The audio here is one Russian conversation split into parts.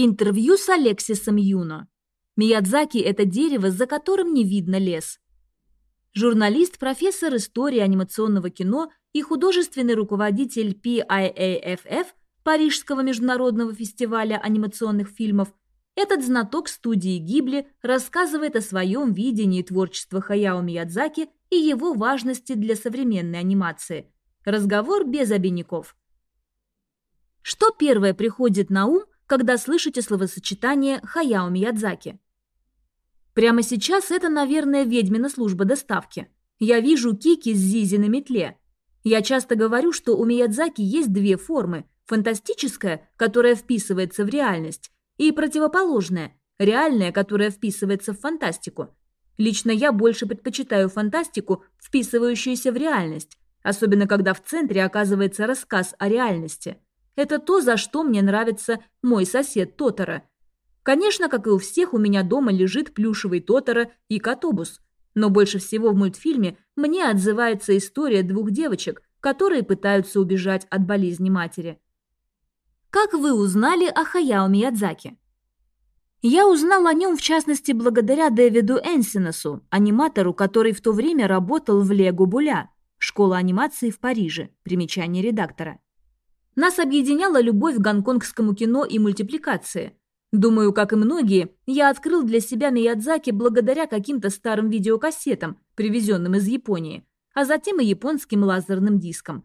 Интервью с Алексисом Юно. Миядзаки – это дерево, за которым не видно лес. Журналист, профессор истории анимационного кино и художественный руководитель PIAFF Парижского международного фестиваля анимационных фильмов, этот знаток студии Гибли рассказывает о своем видении творчества Хаяо Миядзаки и его важности для современной анимации. Разговор без обиняков. Что первое приходит на ум, когда слышите словосочетание Хаяо Миядзаки? Прямо сейчас это, наверное, ведьмина служба доставки. Я вижу Кики с Зизи на метле. Я часто говорю, что у Миядзаки есть две формы – фантастическая, которая вписывается в реальность, и противоположная – реальная, которая вписывается в фантастику. Лично я больше предпочитаю фантастику, вписывающуюся в реальность, особенно когда в центре оказывается рассказ о реальности – это то, за что мне нравится мой сосед Тотора. Конечно, как и у всех, у меня дома лежит плюшевый Тотора и Котобус. Но больше всего в мультфильме мне отзывается история двух девочек, которые пытаются убежать от болезни матери. Как вы узнали о Хаяо Миядзаки? Я узнал о нем, в частности, благодаря Дэвиду Энсинесу, аниматору, который в то время работал в Лего Буля, школа анимации в Париже, примечание редактора. Нас объединяла любовь к гонконгскому кино и мультипликации. Думаю, как и многие, я открыл для себя Миядзаки благодаря каким-то старым видеокассетам, привезенным из Японии, а затем и японским лазерным дискам.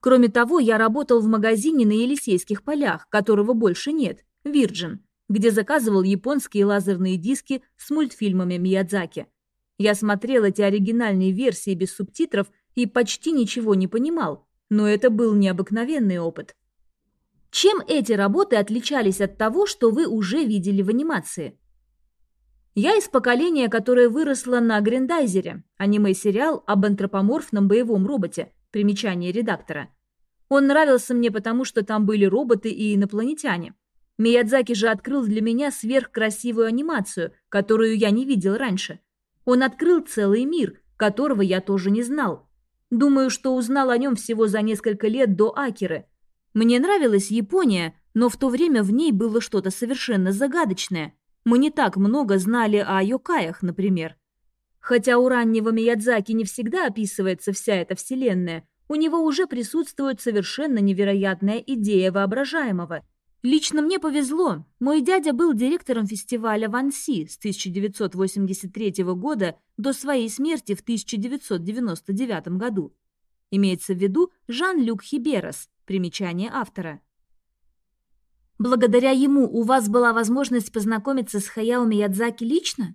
Кроме того, я работал в магазине на Елисейских полях, которого больше нет, Virgin, где заказывал японские лазерные диски с мультфильмами Миядзаки. Я смотрел эти оригинальные версии без субтитров и почти ничего не понимал, но это был необыкновенный опыт. Чем эти работы отличались от того, что вы уже видели в анимации? Я из поколения, которое выросло на Грендайзере, аниме-сериал об антропоморфном боевом роботе, примечание редактора. Он нравился мне потому, что там были роботы и инопланетяне. Миядзаки же открыл для меня сверхкрасивую анимацию, которую я не видел раньше. Он открыл целый мир, которого я тоже не знал. Думаю, что узнал о нем всего за несколько лет до Акеры. Мне нравилась Япония, но в то время в ней было что-то совершенно загадочное. Мы не так много знали о Йокаях, например. Хотя у раннего Миядзаки не всегда описывается вся эта вселенная, у него уже присутствует совершенно невероятная идея воображаемого. Лично мне повезло. Мой дядя был директором фестиваля Ванси с 1983 года до своей смерти в 1999 году. Имеется в виду Жан-Люк Хиберас, примечание автора. Благодаря ему у вас была возможность познакомиться с Хаяо Миядзаки лично?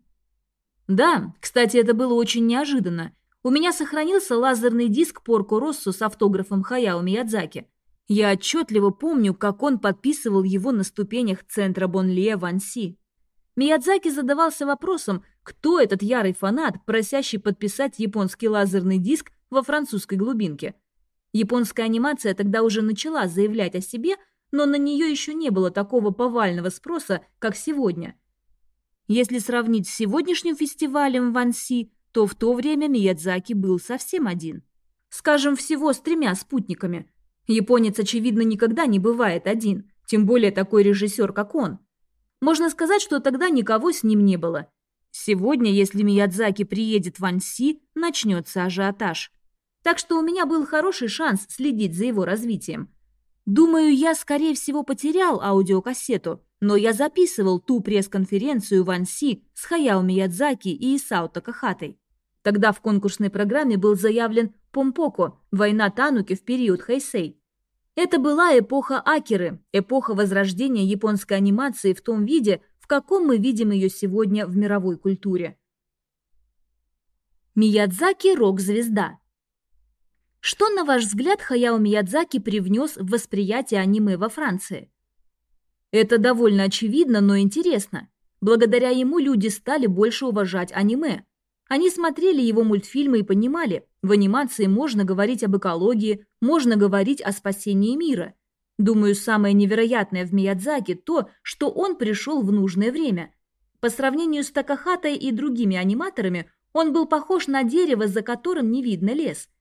Да, кстати, это было очень неожиданно. У меня сохранился лазерный диск Порко Россу с автографом Хаяо Миядзаки. Я отчетливо помню, как он подписывал его на ступенях центра Бонле Ванси. Миядзаки задавался вопросом, кто этот ярый фанат, просящий подписать японский лазерный диск во французской глубинке. Японская анимация тогда уже начала заявлять о себе, но на нее еще не было такого повального спроса, как сегодня. Если сравнить с сегодняшним фестивалем в Анси, то в то время Миядзаки был совсем один. Скажем, всего с тремя спутниками. Японец, очевидно, никогда не бывает один, тем более такой режиссер, как он. Можно сказать, что тогда никого с ним не было. Сегодня, если Миядзаки приедет в Анси, начнется ажиотаж. Так что у меня был хороший шанс следить за его развитием. Думаю, я, скорее всего, потерял аудиокассету, но я записывал ту пресс-конференцию в Анси с Хаяо Миядзаки и Исао Такахатой. Тогда в конкурсной программе был заявлен Помпоко – война Тануки в период Хэйсэй. Это была эпоха Акеры, эпоха возрождения японской анимации в том виде, в каком мы видим ее сегодня в мировой культуре. Миядзаки – рок-звезда. Что, на ваш взгляд, Хаяо Миядзаки привнес в восприятие аниме во Франции? Это довольно очевидно, но интересно. Благодаря ему люди стали больше уважать аниме. Они смотрели его мультфильмы и понимали, в анимации можно говорить об экологии, можно говорить о спасении мира. Думаю, самое невероятное в Миядзаки то, что он пришел в нужное время. По сравнению с Такахатой и другими аниматорами, он был похож на дерево, за которым не видно лес –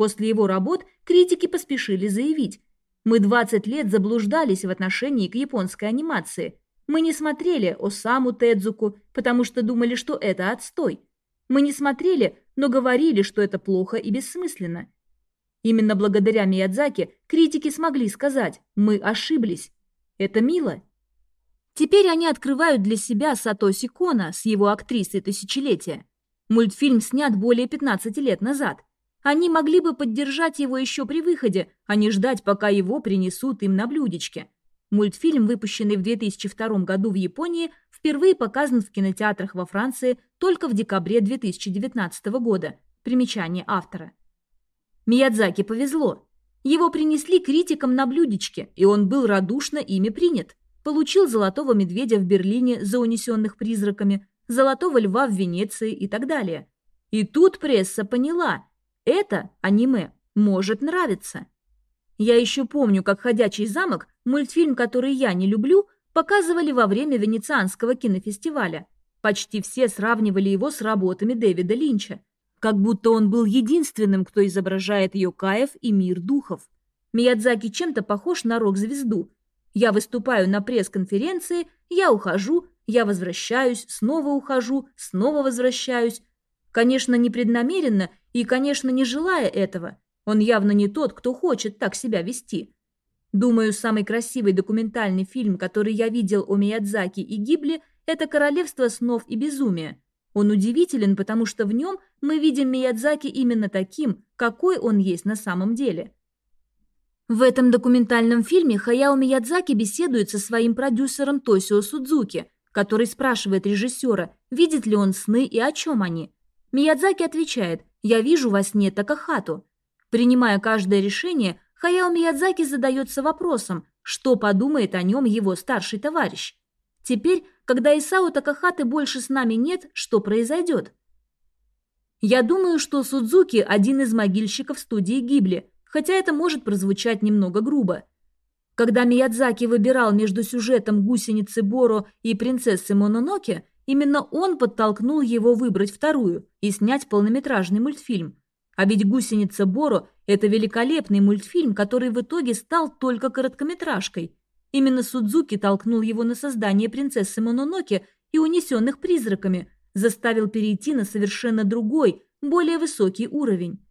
После его работ критики поспешили заявить. Мы 20 лет заблуждались в отношении к японской анимации. Мы не смотрели Осаму Тедзуку, потому что думали, что это отстой. Мы не смотрели, но говорили, что это плохо и бессмысленно. Именно благодаря Миядзаки критики смогли сказать «мы ошиблись». Это мило. Теперь они открывают для себя Сатоси Кона с его актрисой тысячелетия. Мультфильм снят более 15 лет назад. Они могли бы поддержать его еще при выходе, а не ждать, пока его принесут им на блюдечке. Мультфильм, выпущенный в 2002 году в Японии, впервые показан в кинотеатрах во Франции только в декабре 2019 года. Примечание автора. Миядзаки повезло. Его принесли критикам на блюдечке, и он был радушно ими принят. Получил золотого медведя в Берлине за унесенных призраками, золотого льва в Венеции и так далее. И тут пресса поняла, это аниме может нравиться. Я еще помню, как «Ходячий замок», мультфильм, который я не люблю, показывали во время Венецианского кинофестиваля. Почти все сравнивали его с работами Дэвида Линча. Как будто он был единственным, кто изображает Йокаев и мир духов. Миядзаки чем-то похож на рок-звезду. Я выступаю на пресс-конференции, я ухожу, я возвращаюсь, снова ухожу, снова возвращаюсь. Конечно, непреднамеренно и, конечно, не желая этого. Он явно не тот, кто хочет так себя вести. Думаю, самый красивый документальный фильм, который я видел о Миядзаки и Гибли, это «Королевство снов и безумия». Он удивителен, потому что в нем мы видим Миядзаки именно таким, какой он есть на самом деле. В этом документальном фильме Хаяо Миядзаки беседует со своим продюсером Тосио Судзуки, который спрашивает режиссера, видит ли он сны и о чем они. Миядзаки отвечает «Я вижу во сне Такахату». Принимая каждое решение, Хаяо Миядзаки задается вопросом, что подумает о нем его старший товарищ. Теперь, когда Исао Такахаты больше с нами нет, что произойдет? Я думаю, что Судзуки – один из могильщиков студии Гибли, хотя это может прозвучать немного грубо. Когда Миядзаки выбирал между сюжетом гусеницы Боро и принцессы Мононоке, именно он подтолкнул его выбрать вторую и снять полнометражный мультфильм. А ведь «Гусеница Боро» – это великолепный мультфильм, который в итоге стал только короткометражкой. Именно Судзуки толкнул его на создание принцессы Мононоке и унесенных призраками, заставил перейти на совершенно другой, более высокий уровень.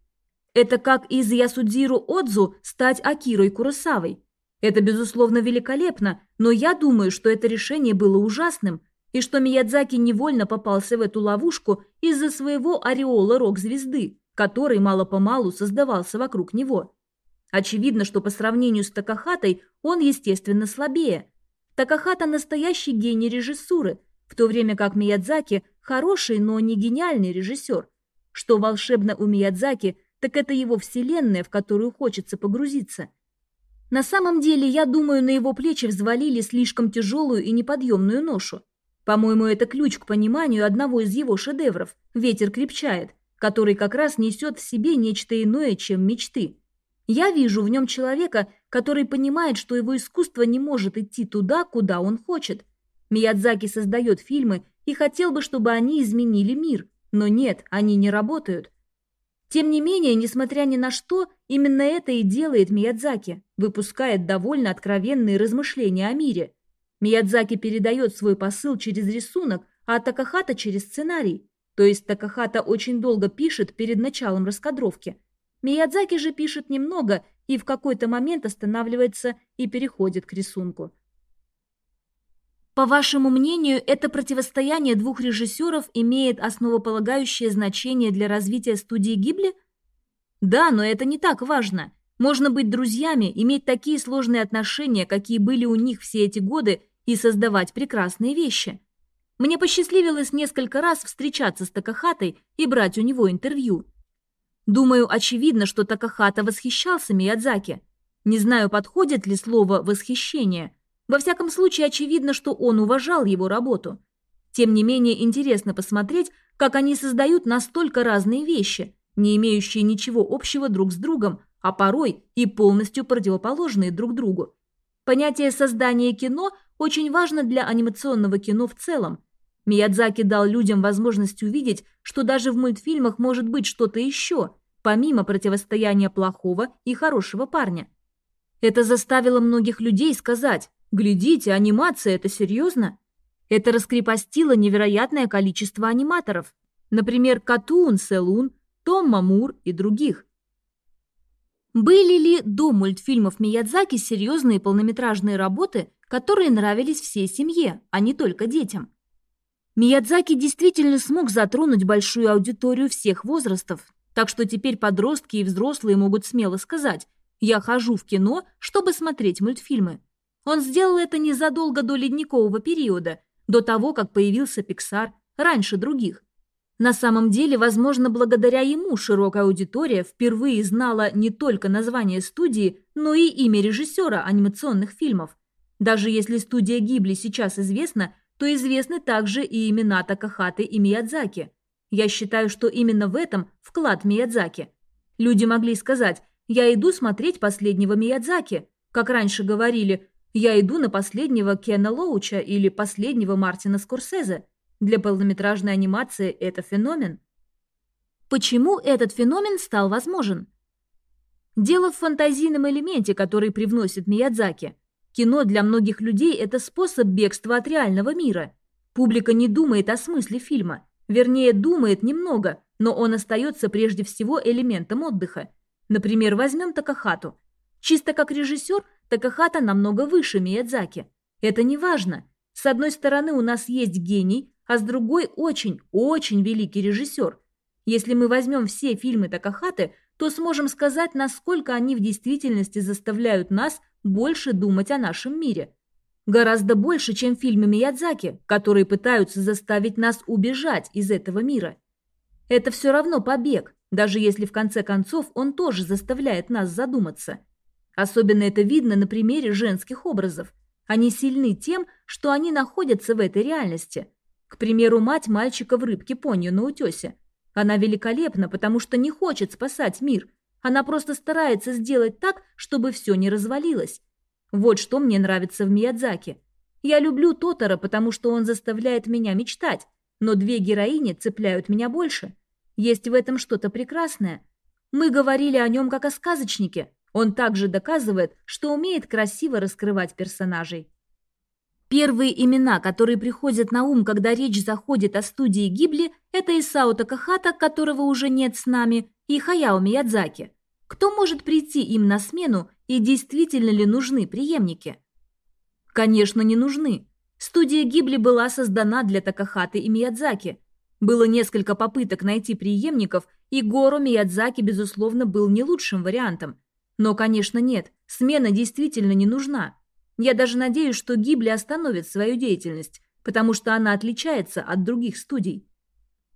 Это как из Ясудзиру Отзу стать Акирой Куросавой. Это, безусловно, великолепно, но я думаю, что это решение было ужасным, и что Миядзаки невольно попался в эту ловушку из-за своего ореола рок-звезды который мало-помалу создавался вокруг него. Очевидно, что по сравнению с Такахатой он, естественно, слабее. Такахата – настоящий гений режиссуры, в то время как Миядзаки – хороший, но не гениальный режиссер. Что волшебно у Миядзаки, так это его вселенная, в которую хочется погрузиться. На самом деле, я думаю, на его плечи взвалили слишком тяжелую и неподъемную ношу. По-моему, это ключ к пониманию одного из его шедевров «Ветер крепчает», который как раз несет в себе нечто иное, чем мечты. Я вижу в нем человека, который понимает, что его искусство не может идти туда, куда он хочет. Миядзаки создает фильмы и хотел бы, чтобы они изменили мир, но нет, они не работают. Тем не менее, несмотря ни на что, именно это и делает Миядзаки, выпускает довольно откровенные размышления о мире. Миядзаки передает свой посыл через рисунок, а Такахата через сценарий. То есть Такахата очень долго пишет перед началом раскадровки. Миядзаки же пишет немного и в какой-то момент останавливается и переходит к рисунку. По вашему мнению, это противостояние двух режиссеров имеет основополагающее значение для развития студии Гибли? Да, но это не так важно. Можно быть друзьями, иметь такие сложные отношения, какие были у них все эти годы, и создавать прекрасные вещи. Мне посчастливилось несколько раз встречаться с Такахатой и брать у него интервью. Думаю, очевидно, что Такахата восхищался Миядзаки. Не знаю, подходит ли слово «восхищение». Во всяком случае, очевидно, что он уважал его работу. Тем не менее, интересно посмотреть, как они создают настолько разные вещи, не имеющие ничего общего друг с другом, а порой и полностью противоположные друг другу. Понятие создания кино очень важно для анимационного кино в целом – Миядзаки дал людям возможность увидеть, что даже в мультфильмах может быть что-то еще, помимо противостояния плохого и хорошего парня. Это заставило многих людей сказать, Глядите, анимация – это серьезно? Это раскрепостило невероятное количество аниматоров. Например, Катун, Селун, Том Мамур и других. Были ли до мультфильмов Миядзаки серьезные полнометражные работы, которые нравились всей семье, а не только детям? Миядзаки действительно смог затронуть большую аудиторию всех возрастов, так что теперь подростки и взрослые могут смело сказать «Я хожу в кино, чтобы смотреть мультфильмы». Он сделал это незадолго до ледникового периода, до того, как появился Pixar, раньше других. На самом деле, возможно, благодаря ему широкая аудитория впервые знала не только название студии, но и имя режиссера анимационных фильмов. Даже если студия Гибли сейчас известна, то известны также и имена Такахаты и Миядзаки. Я считаю, что именно в этом вклад Миядзаки. Люди могли сказать «Я иду смотреть последнего Миядзаки», как раньше говорили «Я иду на последнего Кена Лоуча» или «Последнего Мартина Скорсезе». Для полнометражной анимации это феномен. Почему этот феномен стал возможен? Дело в фантазийном элементе, который привносит Миядзаки. Кино для многих людей – это способ бегства от реального мира. Публика не думает о смысле фильма. Вернее, думает немного, но он остается прежде всего элементом отдыха. Например, возьмем Такахату. Чисто как режиссер, Такахата намного выше Миядзаки. Это не важно. С одной стороны, у нас есть гений, а с другой очень, очень великий режиссер. Если мы возьмем все фильмы Такахаты, то сможем сказать, насколько они в действительности заставляют нас больше думать о нашем мире. Гораздо больше, чем фильмы Миядзаки, которые пытаются заставить нас убежать из этого мира. Это все равно побег, даже если в конце концов он тоже заставляет нас задуматься. Особенно это видно на примере женских образов. Они сильны тем, что они находятся в этой реальности – к примеру, мать мальчика в рыбке понью на утесе. Она великолепна, потому что не хочет спасать мир. Она просто старается сделать так, чтобы все не развалилось. Вот что мне нравится в Миядзаке. Я люблю Тотора, потому что он заставляет меня мечтать, но две героини цепляют меня больше. Есть в этом что-то прекрасное. Мы говорили о нем как о сказочнике. Он также доказывает, что умеет красиво раскрывать персонажей. Первые имена, которые приходят на ум, когда речь заходит о студии Гибли, это Исао Такахата, которого уже нет с нами, и Хаяо Миядзаки. Кто может прийти им на смену и действительно ли нужны преемники? Конечно, не нужны. Студия Гибли была создана для Такахаты и Миядзаки. Было несколько попыток найти преемников, и Гору Миядзаки, безусловно, был не лучшим вариантом. Но, конечно, нет, смена действительно не нужна. Я даже надеюсь, что Гибли остановит свою деятельность, потому что она отличается от других студий.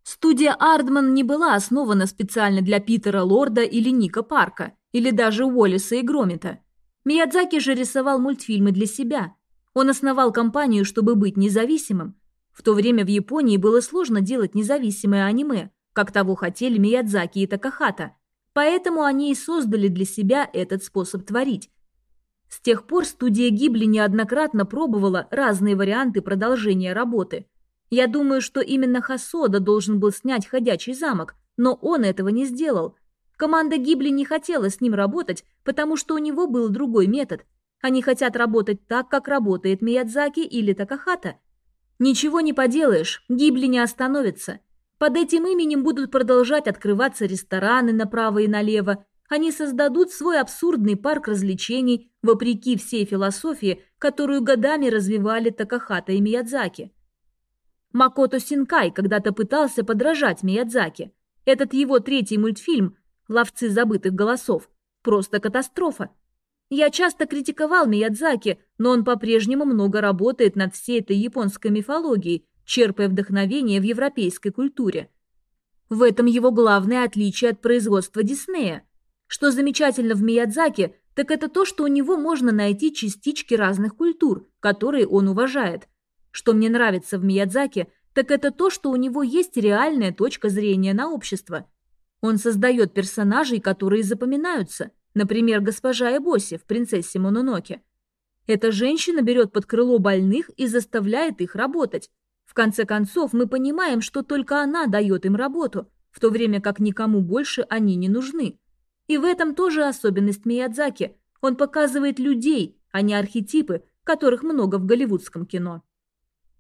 Студия Ардман не была основана специально для Питера Лорда или Ника Парка, или даже Уоллиса и Громита. Миядзаки же рисовал мультфильмы для себя. Он основал компанию, чтобы быть независимым. В то время в Японии было сложно делать независимое аниме, как того хотели Миядзаки и Такахата. Поэтому они и создали для себя этот способ творить. С тех пор студия Гибли неоднократно пробовала разные варианты продолжения работы. Я думаю, что именно Хасода должен был снять «Ходячий замок», но он этого не сделал. Команда Гибли не хотела с ним работать, потому что у него был другой метод. Они хотят работать так, как работает Миядзаки или Такахата. Ничего не поделаешь, Гибли не остановится. Под этим именем будут продолжать открываться рестораны направо и налево, они создадут свой абсурдный парк развлечений, вопреки всей философии, которую годами развивали Такахата и Миядзаки. Макото Синкай когда-то пытался подражать Миядзаки. Этот его третий мультфильм «Ловцы забытых голосов» – просто катастрофа. Я часто критиковал Миядзаки, но он по-прежнему много работает над всей этой японской мифологией, черпая вдохновение в европейской культуре. В этом его главное отличие от производства Диснея – что замечательно в Миядзаке, так это то, что у него можно найти частички разных культур, которые он уважает. Что мне нравится в Миядзаке, так это то, что у него есть реальная точка зрения на общество. Он создает персонажей, которые запоминаются, например, госпожа Эбоси в «Принцессе Мононоке». Эта женщина берет под крыло больных и заставляет их работать. В конце концов, мы понимаем, что только она дает им работу, в то время как никому больше они не нужны. И в этом тоже особенность Миядзаки. Он показывает людей, а не архетипы, которых много в голливудском кино.